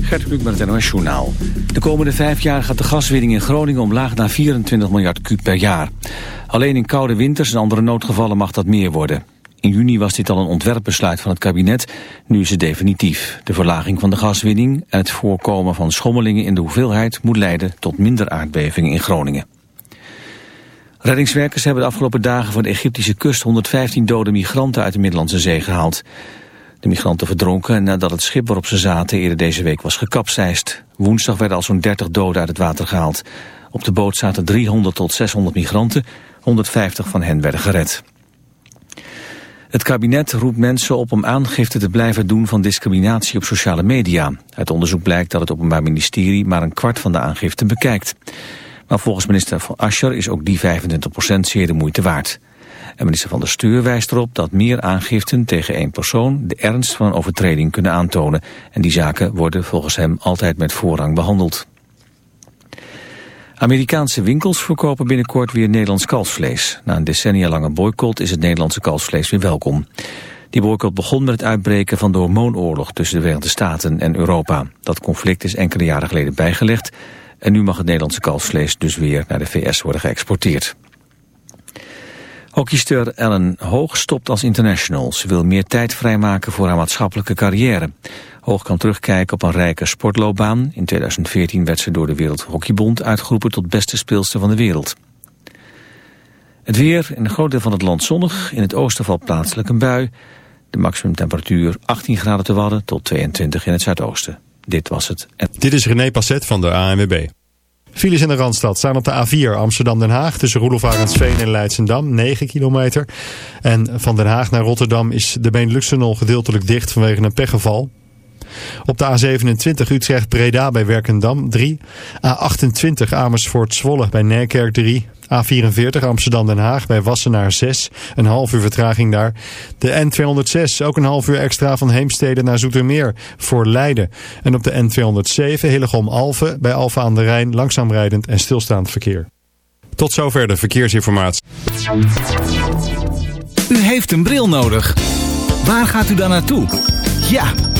Gert Kluk met het NOS. De komende vijf jaar gaat de gaswinning in Groningen omlaag naar 24 miljard kuub per jaar. Alleen in koude winters en andere noodgevallen mag dat meer worden. In juni was dit al een ontwerpbesluit van het kabinet, nu is het definitief. De verlaging van de gaswinning en het voorkomen van schommelingen in de hoeveelheid moet leiden tot minder aardbevingen in Groningen. Reddingswerkers hebben de afgelopen dagen van de Egyptische kust 115 dode migranten uit de Middellandse Zee gehaald. De migranten verdronken nadat het schip waarop ze zaten eerder deze week was gekapseist. Woensdag werden al zo'n 30 doden uit het water gehaald. Op de boot zaten 300 tot 600 migranten, 150 van hen werden gered. Het kabinet roept mensen op om aangifte te blijven doen van discriminatie op sociale media. Uit onderzoek blijkt dat het Openbaar Ministerie maar een kwart van de aangiften bekijkt. Maar volgens minister van Ascher is ook die 25% zeer de moeite waard. En minister van der Stuur wijst erop dat meer aangiften tegen één persoon de ernst van een overtreding kunnen aantonen. En die zaken worden volgens hem altijd met voorrang behandeld. Amerikaanse winkels verkopen binnenkort weer Nederlands kalfsvlees. Na een decennia lange boycott is het Nederlandse kalfsvlees weer welkom. Die boycott begon met het uitbreken van de hormoonoorlog tussen de Verenigde Staten en Europa. Dat conflict is enkele jaren geleden bijgelegd en nu mag het Nederlandse kalfsvlees dus weer naar de VS worden geëxporteerd. Hockeyster Ellen Hoog stopt als international. Ze wil meer tijd vrijmaken voor haar maatschappelijke carrière. Hoog kan terugkijken op een rijke sportloopbaan. In 2014 werd ze door de Wereldhockeybond uitgeroepen tot beste speelster van de wereld. Het weer in een groot deel van het land zonnig. In het oosten valt plaatselijk een bui. De maximumtemperatuur 18 graden te Wadden tot 22 in het zuidoosten. Dit was het. Dit is René Passet van de ANWB. Files in de Randstad staan op de A4 Amsterdam-Den Haag tussen Roelof en Leidsendam 9 kilometer. En van Den Haag naar Rotterdam is de Benelux-tunnel gedeeltelijk dicht vanwege een pechgeval. Op de A27 Utrecht-Breda bij Werkendam 3. A28 Amersfoort-Zwolle bij Nijkerk 3. A44 Amsterdam-Den Haag bij Wassenaar 6. Een half uur vertraging daar. De N206 ook een half uur extra van Heemstede naar Zoetermeer voor Leiden. En op de N207 Hillegom-Alphen bij Alphen aan de Rijn langzaam rijdend en stilstaand verkeer. Tot zover de verkeersinformatie. U heeft een bril nodig. Waar gaat u dan naartoe? Ja,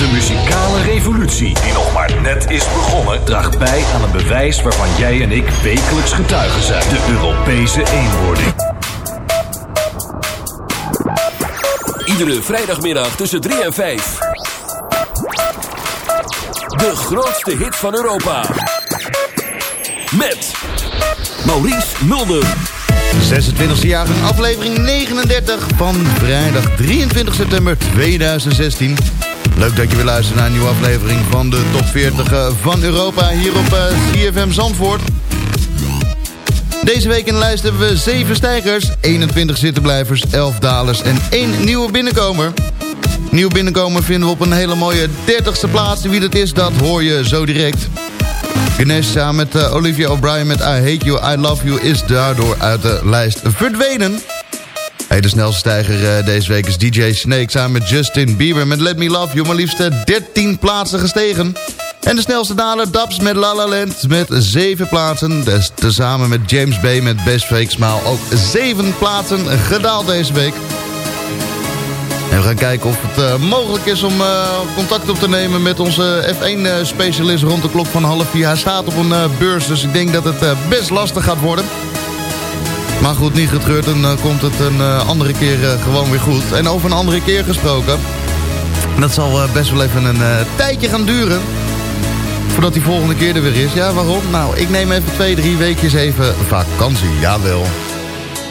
De muzikale revolutie, die nog maar net is begonnen, draagt bij aan een bewijs waarvan jij en ik wekelijks getuigen zijn: de Europese eenwording. Iedere vrijdagmiddag tussen 3 en 5. De grootste hit van Europa. Met Maurice Mulder. 26e jaargang, aflevering 39 van vrijdag 23 september 2016. Leuk dat je weer luistert naar een nieuwe aflevering van de top 40 van Europa hier op uh, CFM Zandvoort. Deze week in de lijst hebben we 7 stijgers, 21 zittenblijvers, 11 dalers en 1 nieuwe binnenkomer. Nieuw binnenkomer vinden we op een hele mooie 30ste plaats. Wie dat is, dat hoor je zo direct. Ganesh samen met uh, Olivia O'Brien met I Hate You, I Love You... is daardoor uit de lijst verdwenen. De snelste stijger uh, deze week is DJ Snake samen met Justin Bieber... met Let Me Love You, maar liefst 13 plaatsen gestegen. En de snelste daler, Dabs met La La Land met 7 plaatsen. Dus tezamen met James Bay met Best Fake Smile ook 7 plaatsen gedaald deze week. En we gaan kijken of het uh, mogelijk is om contact op te nemen met onze F1-specialist rond de klok van half vier. Hij staat op een beurs, dus ik denk dat het best lastig gaat worden. Maar goed, niet getreurd, dan komt het een andere keer gewoon weer goed. En over een andere keer gesproken. Dat zal best wel even een tijdje gaan duren. Voordat die volgende keer er weer is. Ja, waarom? Nou, ik neem even twee, drie weekjes even vakantie. Jawel.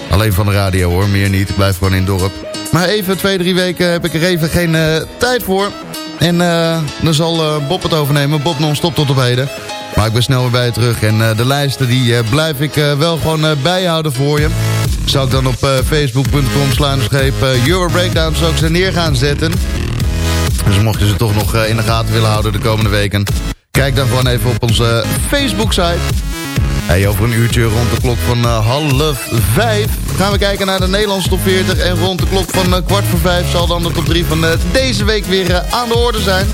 Alleen van de radio hoor, meer niet. Ik blijf gewoon in het dorp. Maar even twee, drie weken heb ik er even geen tijd voor. En dan zal Bob het overnemen. Bob non-stop tot op heden. Maar ik ben snel weer bij je terug. En de lijsten die blijf ik wel gewoon bijhouden voor je. Zal ik dan op facebook.com slaan scheep Euro Breakdown zal ik ze neer gaan zetten. Dus mocht je ze toch nog in de gaten willen houden de komende weken... Kijk dan gewoon even op onze Facebook-site. Hey, over een uurtje rond de klok van half vijf gaan we kijken naar de Nederlandse top 40. En rond de klok van kwart voor vijf zal dan de top 3 van deze week weer aan de orde zijn.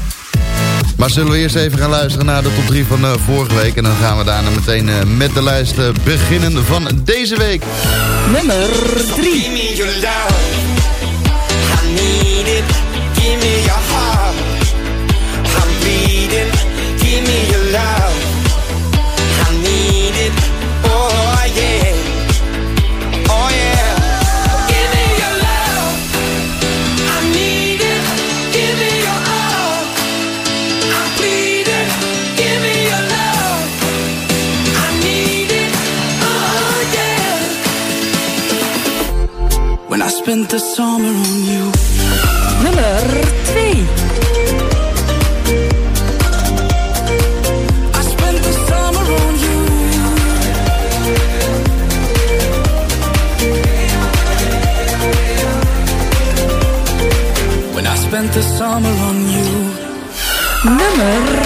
Maar zullen we eerst even gaan luisteren naar de top 3 van vorige week. En dan gaan we daarna meteen met de lijst beginnen van deze week. Nummer 3. Give me your love. I need it. Give me your heart. Spent the summer on you. Nummer 2. I spent the summer on you. When I spent the summer on you. Nummer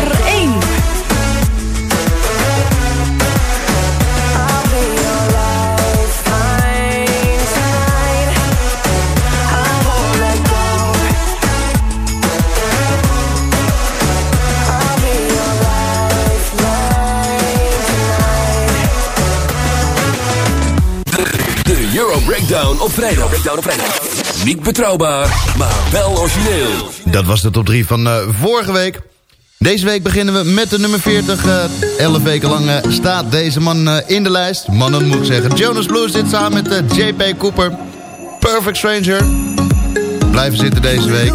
op vrijdag. Breakdown op vrijdag. Niet betrouwbaar, maar wel origineel. Dat was de top 3 van uh, vorige week. Deze week beginnen we met de nummer 40. Uh, 11 weken lang uh, staat deze man uh, in de lijst. Mannen moet ik zeggen. Jonas Blues zit samen met JP Cooper. Perfect Stranger. Blijven zitten deze week.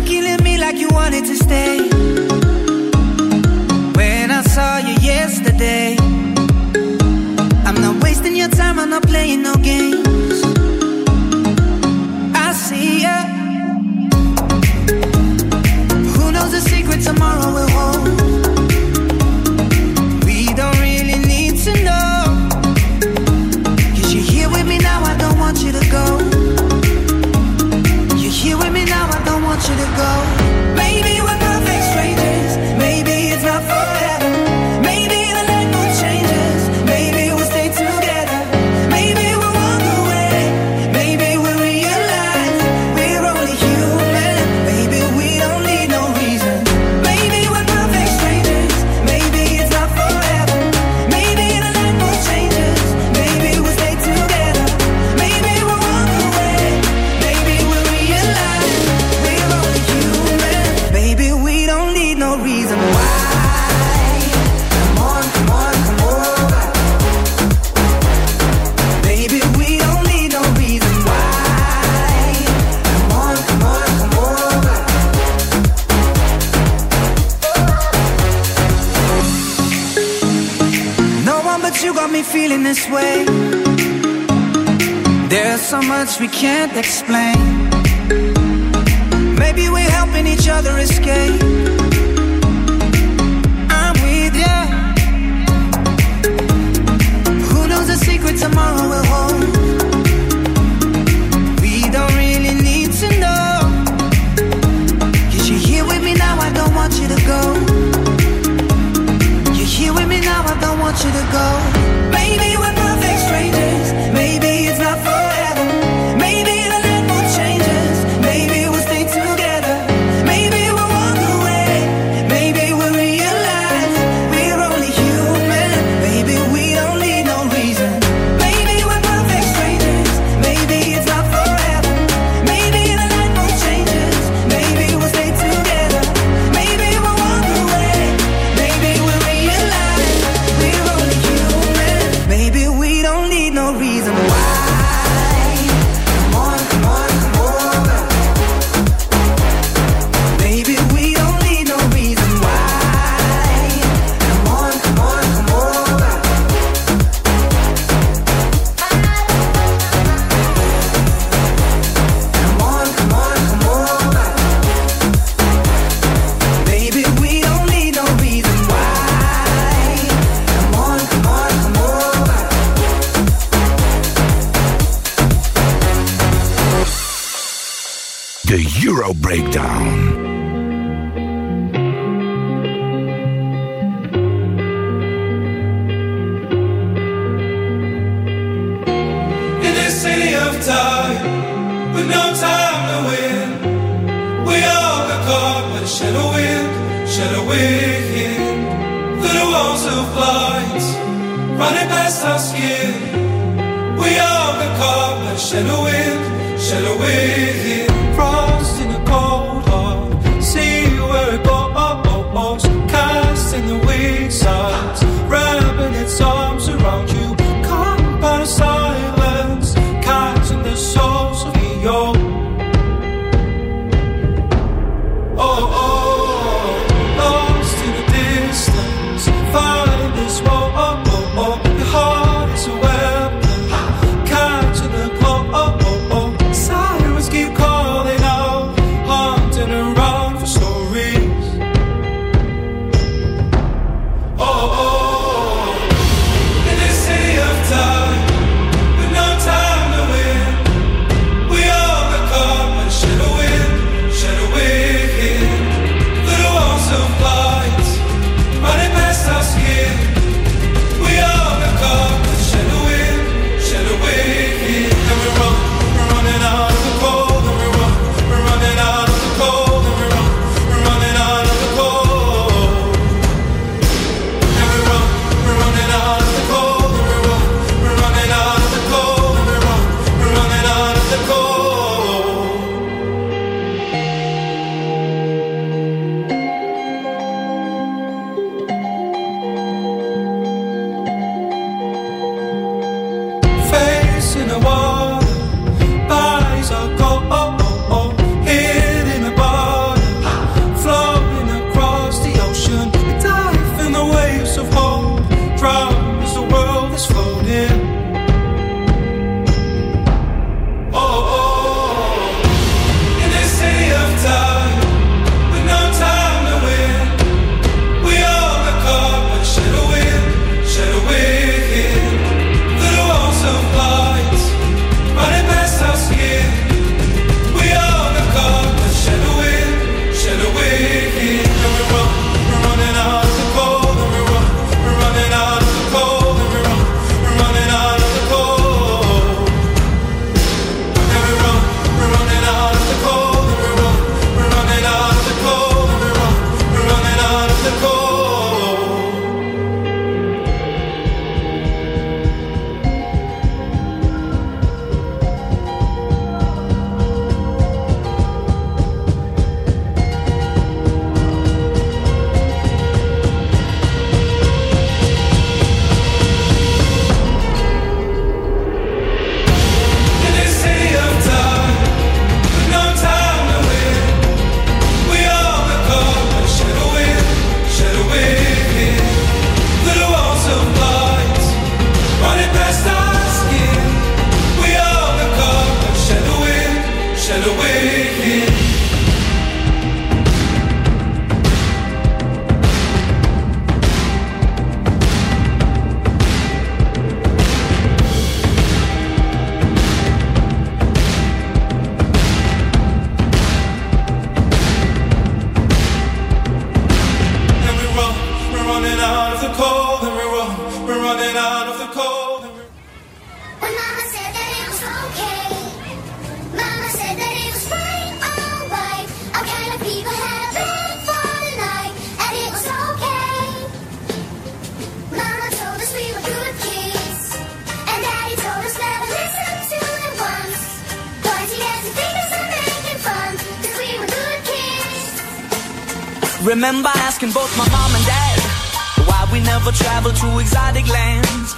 To exotic lands.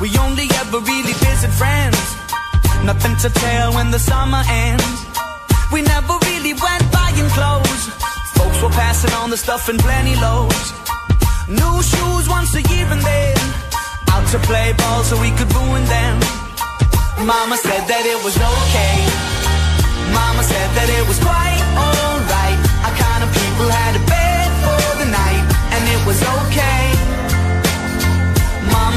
We only ever really visit friends. Nothing to tell when the summer ends. We never really went buying clothes. Folks were passing on the stuff in plenty loads. New shoes once a year and then out to play ball so we could ruin them. Mama said that it was okay. Mama said that it was quite alright. Our kind of people had a bed for the night, and it was okay.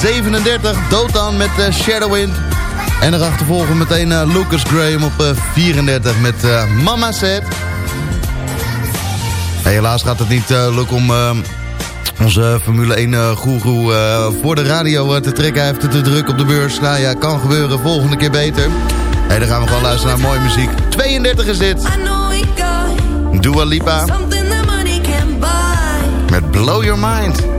37, Dotan met eh, Shadowwind. En erachter volgen meteen eh, Lucas Graham op eh, 34 met eh, Mama. Hey, helaas gaat het niet eh, lukken om eh, onze Formule 1 eh goeroe eh, voor de radio eh, te trekken. Hij heeft het te druk op de beurs. Nou ja, kan gebeuren. Volgende keer beter. Hey, dan gaan we gewoon luisteren naar mooie muziek. 32 is dit. Dua Lipa met Blow Your Mind.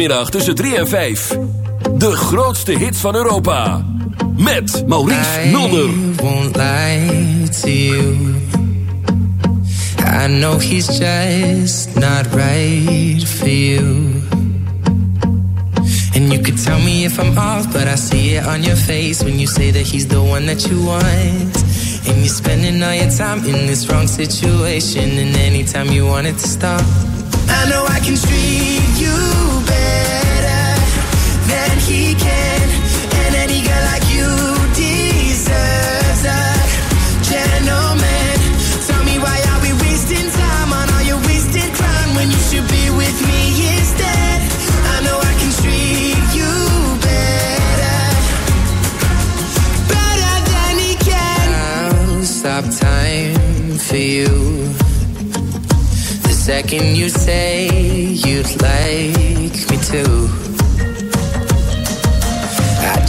Iedere vrijdagmiddag tussen 3 en 5. De grootste hits van Europa. Met Maurice Mulder. won't lie to you. I know he's just not right for you. And you could tell me if I'm off, but I see it on your face when you say that he's the one that you want. And you're spending all your time in this wrong situation, and anytime you want it to stop. I know I can treat you he can, and any girl like you deserves a gentleman. Tell me why are we wasting time on all your wasted crime when you should be with me instead? I know I can treat you better, better than he can. I'll stop time for you. The second you say you'd like me to.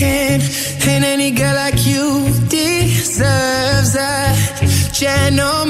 can. And any girl like you deserves a gentleman.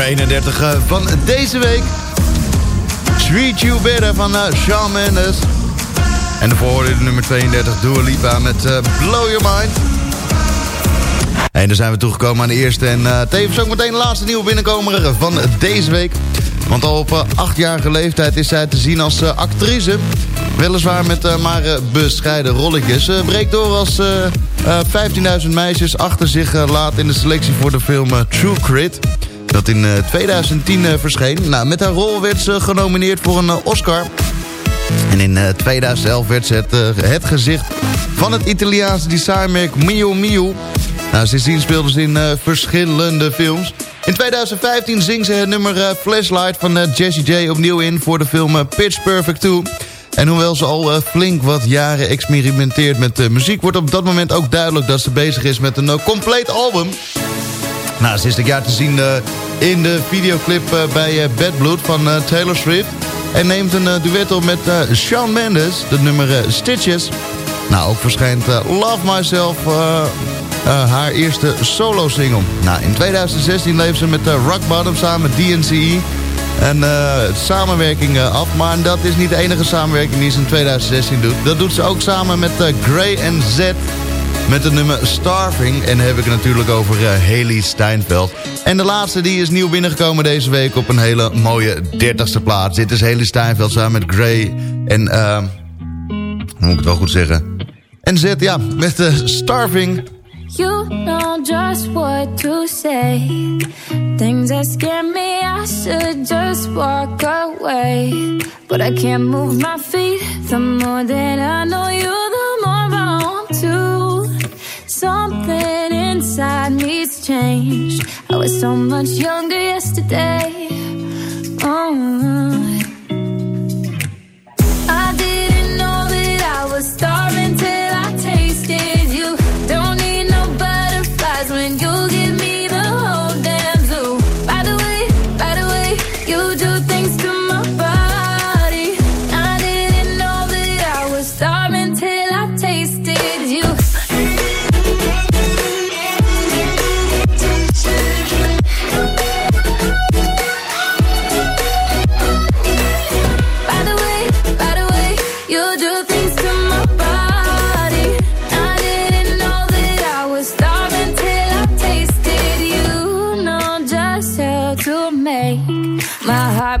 Nummer 31 eh, van deze week. Treat You Better van eh, Shawn Mendes. En daarvoor hoorde de nummer 32 Dua Lipa met eh, Blow Your Mind. En dan zijn we toegekomen aan de eerste en eh, tevens ook meteen de laatste nieuwe binnenkomer van deze week. Want al op achtjarige leeftijd is zij te zien als actrice. Weliswaar met maar bescheiden rolletjes. Ze breekt door als eh, eh, 15.000 meisjes achter zich laat in de selectie voor de film True Crit. Dat in eh, 2010 eh, verscheen. Nou, met haar rol werd ze genomineerd voor een eh, Oscar. En in eh, 2011 werd ze het, eh, het gezicht van het Italiaanse designmerk Mio Mio. Nou, sindsdien speelde ze in eh, verschillende films. In 2015 zingt ze het nummer eh, Flashlight van eh, Jessie J opnieuw in voor de film eh, Pitch Perfect 2. En hoewel ze al eh, flink wat jaren experimenteert met eh, muziek... wordt op dat moment ook duidelijk dat ze bezig is met een eh, compleet album. Nou, ze is dit jaar te zien eh, in de videoclip eh, bij eh, Bad Blood van Taylor Swift. En neemt een duet op met Shawn Mendes, de nummer Stitches. Nou, ook verschijnt Love Myself, haar eerste solo-single. Nou, in 2016 leeft ze met uh, Rock Bottom samen DNCE. En eh, samenwerking eh, af, maar dat is niet de enige samenwerking die ze in 2016 doet. Dat doet ze ook samen met eh, Gray en Z. met het nummer Starving. En dan heb ik het natuurlijk over uh, Haley Steinfeld. En de laatste die is nieuw binnengekomen deze week op een hele mooie 30ste plaats. Dit is Haley Steinfeld samen met Gray en... Uh, moet ik het wel goed zeggen? En zit, ja, met de Starving... You know just what to say. Things that scare me, I should just walk away. But I can't move my feet. The more that I know you, the Something inside me's changed. I was so much younger yesterday. Oh. I didn't know that I was starving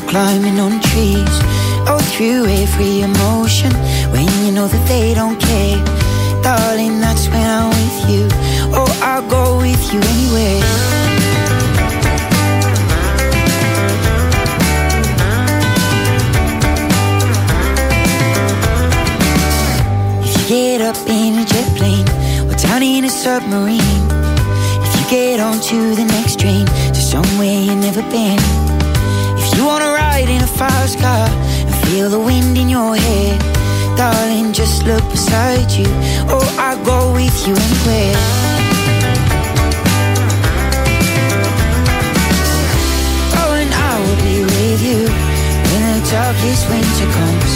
climbing on trees, oh through every emotion when you know that they don't care, darling, that's when I'm with you. Oh, I'll go with you anywhere. If you get up in a jet plane or down in a submarine, if you get onto the next train to somewhere you've never been, fast car and feel the wind in your hair, darling, just look beside you. Oh, I'll go with you anywhere. Oh, and I will be with you when the darkest winter comes.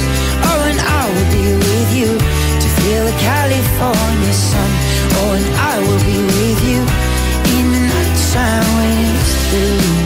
Oh, and I will be with you to feel the California sun. Oh, and I will be with you in the nighttime when it's through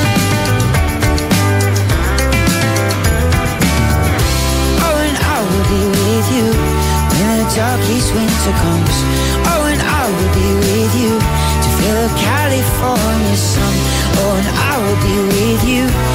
you when the darkest winter comes. Oh, and I will be with you to feel the California sun. Oh, and I will be with you.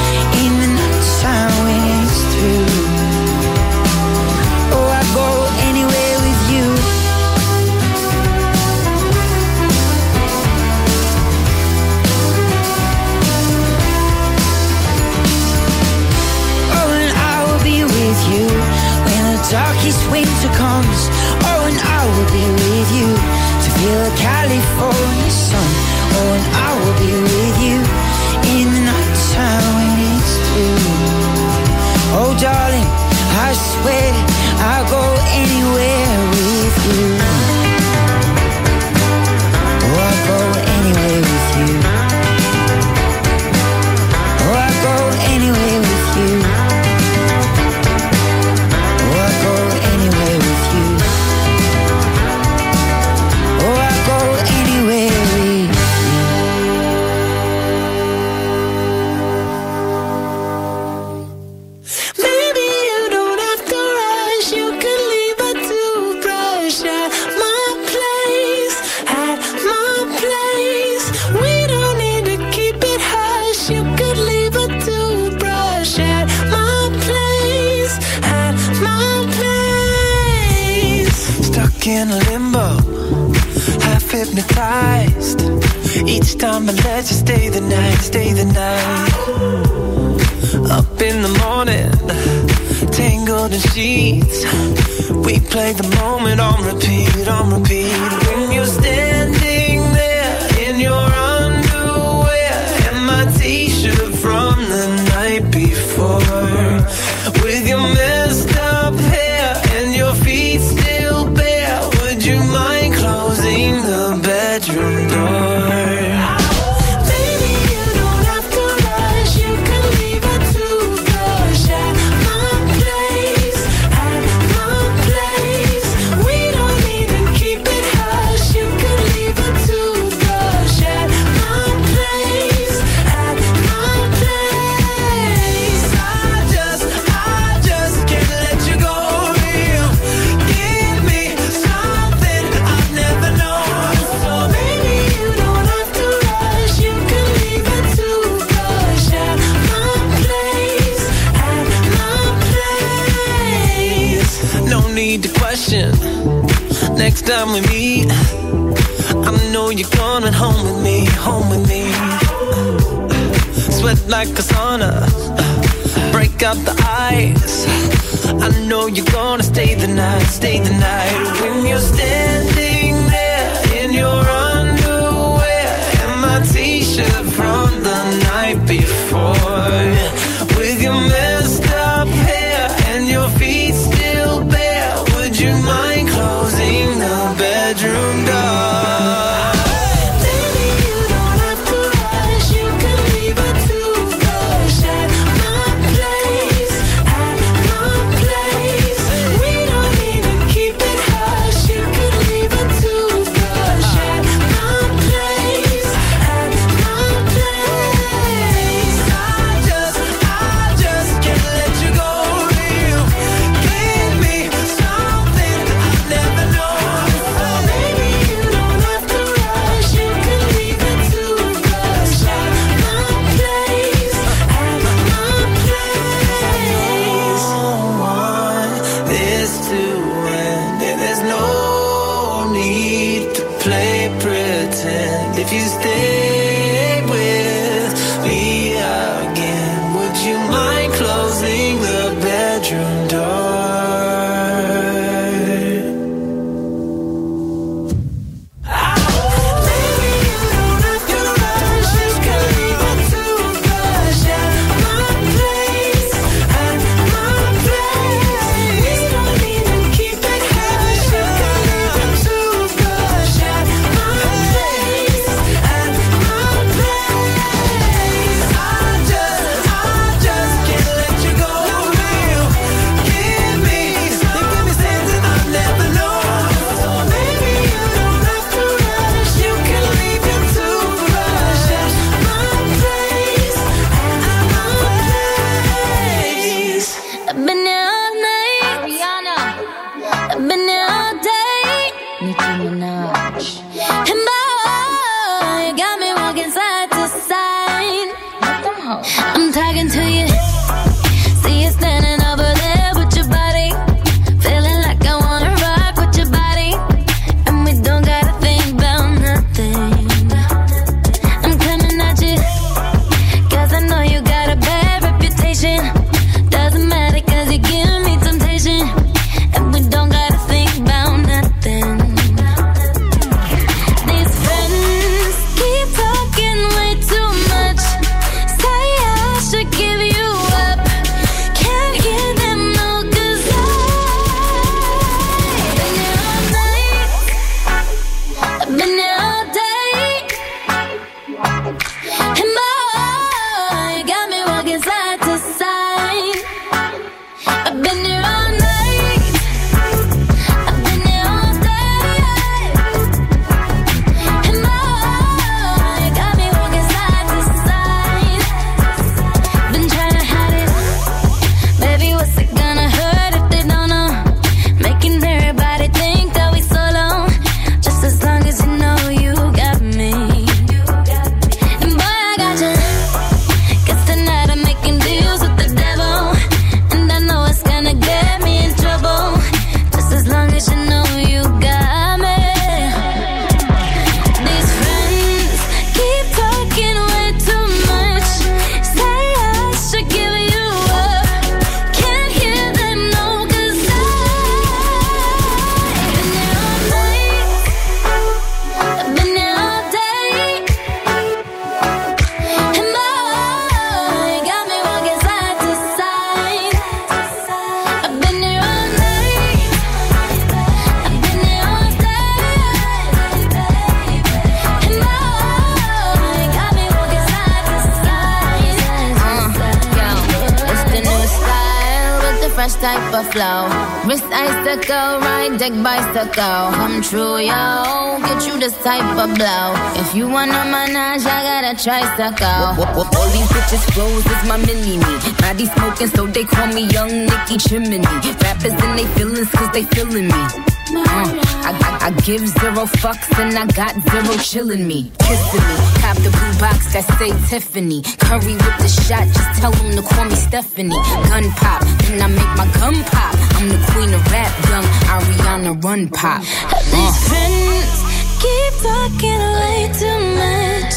Bicycle. Come true, yo. Get you this type of blow. If you wanna manage, I got a tricycle. All these bitches flows is my mini me. Body smoking, so they call me Young Nicky Chimney. Rappers in they feelings, cause they feeling me. Uh, I, I, I give zero fucks and I got zero chillin' me, kissing me. Cop the blue box that say Tiffany. Curry with the shot, just tell them to call me Stephanie. Gun pop, then I make my gun pop. I'm the queen of rap, young Ariana Run Pop. These uh. friends keep talking way too much.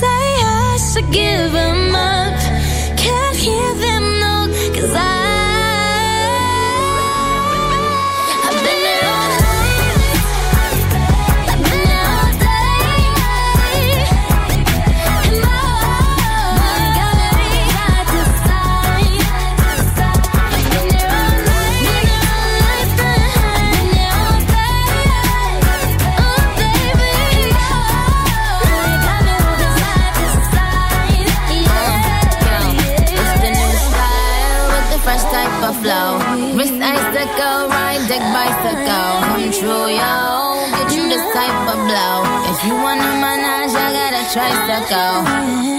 Say I should give them up. Can't hear them, no, cause I. deck bicycle. Come true, yo. Get you this type of blow. If you wanna manage, I got a tricycle.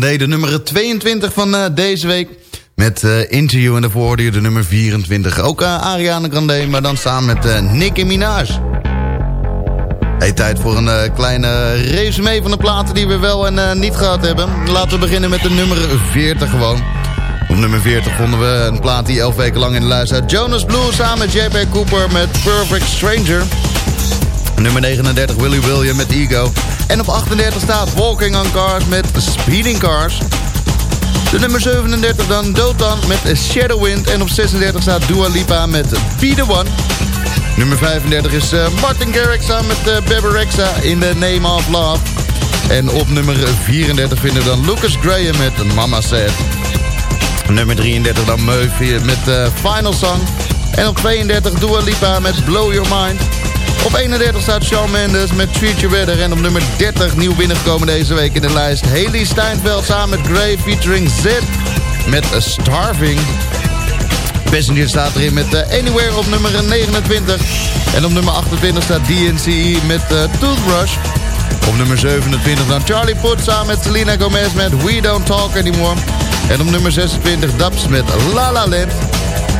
De nummer 22 van uh, deze week. Met uh, Interview en hoorde je de nummer 24. Ook uh, Ariana Grande, maar dan samen met uh, Nicki Minaj. Hey, tijd voor een kleine resume van de platen die we wel en niet gehad hebben. Laten we beginnen met de nummer 40 gewoon. Op nummer 40 vonden we een plaat die 11 weken lang in de lijst. Jonas Blue samen met JP Cooper met Perfect Stranger. Nummer 39 Willy William met Ego. En op 38 staat Walking on Cars met Speeding Cars. De nummer 37 dan Dotan met Shadowwind. En op 36 staat Dua Lipa met Be The One. Nummer 35 is uh, Martin Garrix samen met uh, in The Name of Love. En op nummer 34 vinden we dan Lucas Graham met Mama Said. Nummer 33 dan Murphy met uh, Final Song. En op 32 Dua Lipa met Blow Your Mind. Op 31 staat Shawn Mendes met Treat You Better. En op nummer 30 nieuw binnengekomen deze week in de lijst. Haley Steinfeld samen met Gray featuring Z met A Starving. Passenger staat erin met uh, Anywhere op nummer 29. En op nummer 28 staat DNCE met uh, Toothbrush. Op nummer 27 dan Charlie Puth samen met Selena Gomez met We Don't Talk Anymore. En op nummer 26 Dubs met La La Land.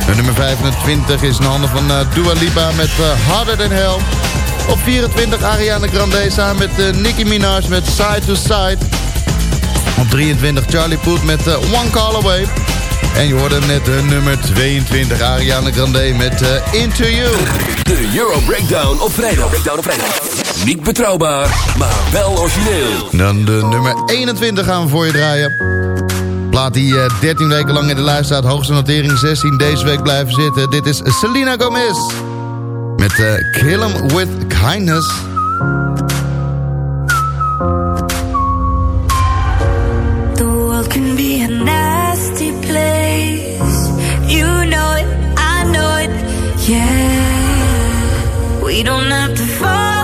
En nummer 25 is in handen van uh, Dua Lipa met uh, Harder Than Hell. Op 24 Ariana Grande samen met uh, Nicki Minaj met Side to Side. Op 23 Charlie Puth met One Call Away. En je hoorde net de nummer 22 Ariana Grande met Into You. De Euro Breakdown op vrijdag. Breakdown op vrijdag. Niet betrouwbaar, maar wel origineel. Dan de nummer 21 gaan we voor je draaien. Plaat die uh, 13 weken lang in de lijst staat. Hoogste notering 16 deze week blijven zitten. Dit is Selena Gomez. Met uh, Kill 'em With Kindness. The world can be a nasty place. You know it, I know it, yeah. We don't have to fall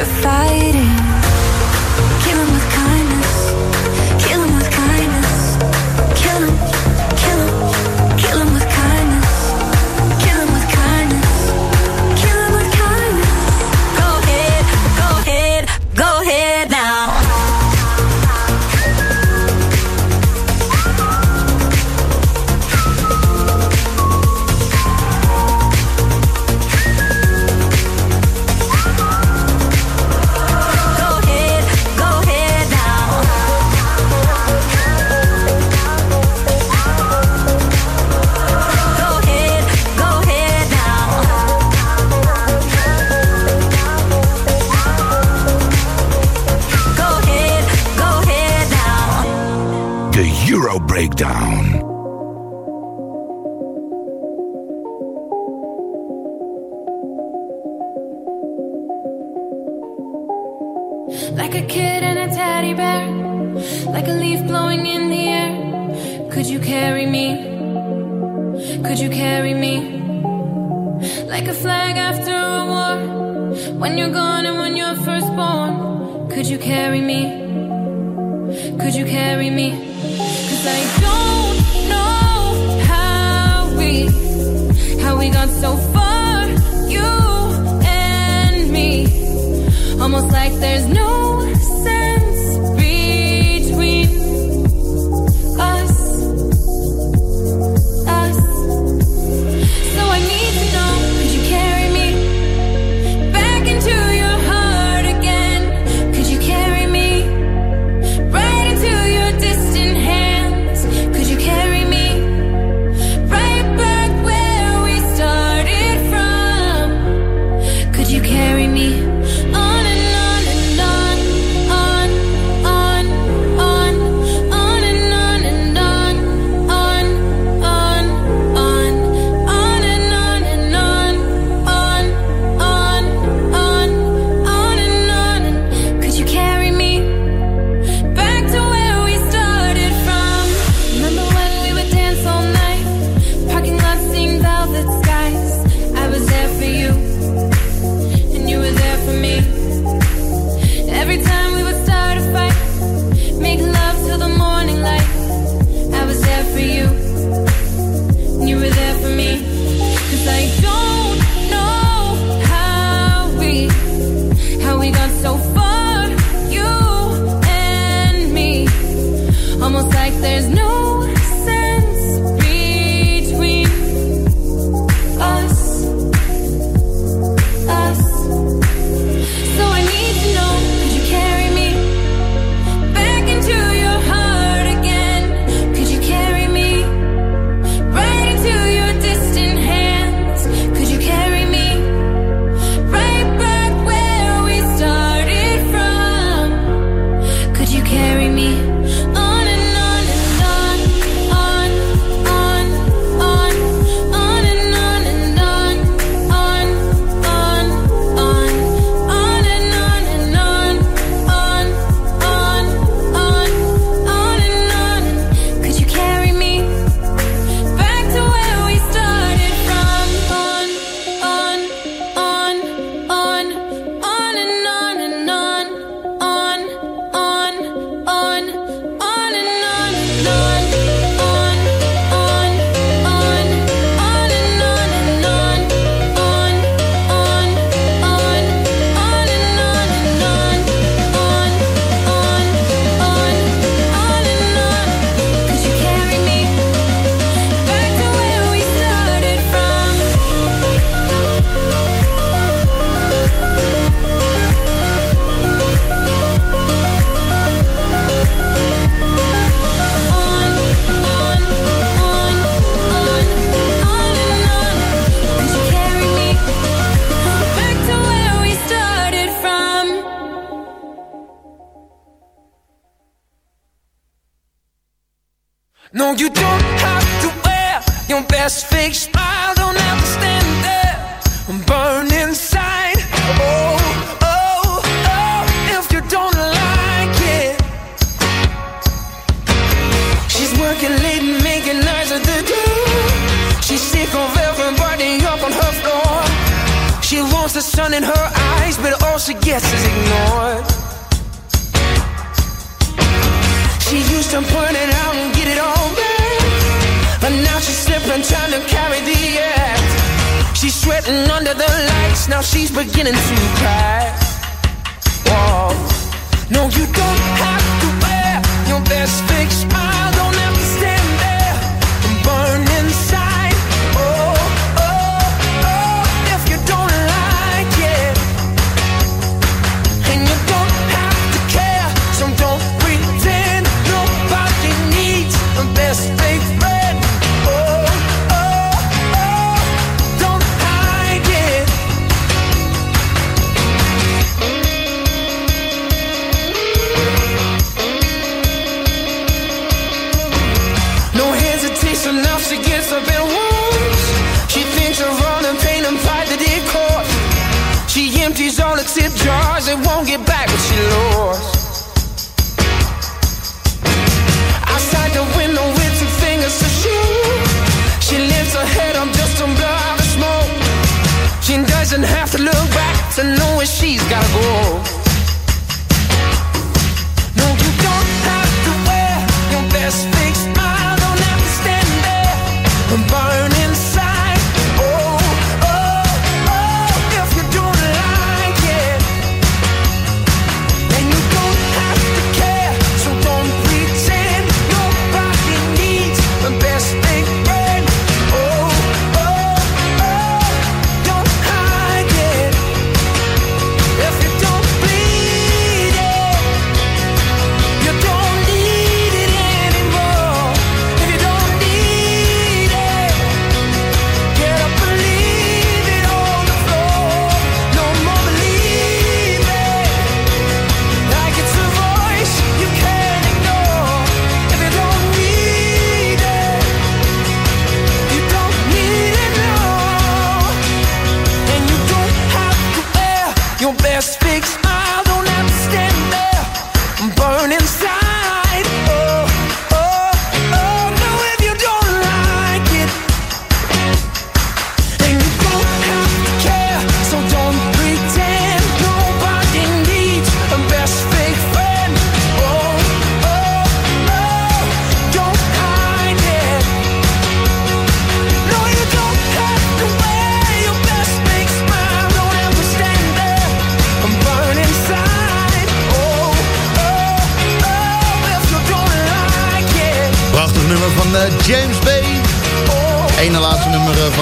you're fighting, it jars, it won't get back.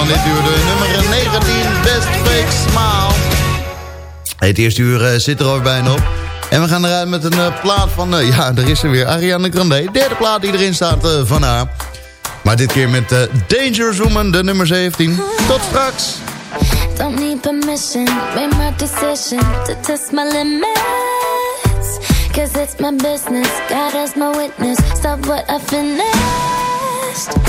dit duurde eh, nummer 19, Best Fake Smile. Het eerste uur eh, zit er al bijna op. En we gaan eruit met een eh, plaat van, ja, daar is er weer, Ariane Grande. Derde plaat die erin staat van haar. Maar dit keer met Danger Woman, de nummer 17. Tot straks! Don't need permission, make my decision to test my limits. Cause it's my business, God is my witness, stop what I finished.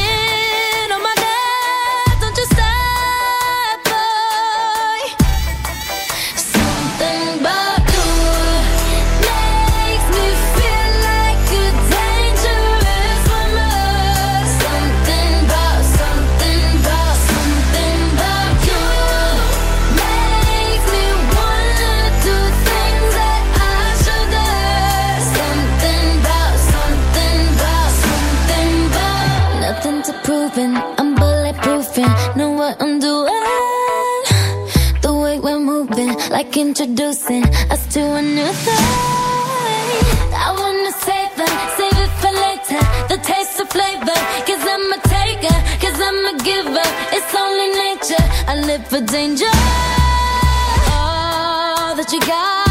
like introducing us to a new thing. I wanna save it, save it for later. The taste of flavor, i I'm a taker, i I'm a giver. It's only nature. I live for danger. All that you got.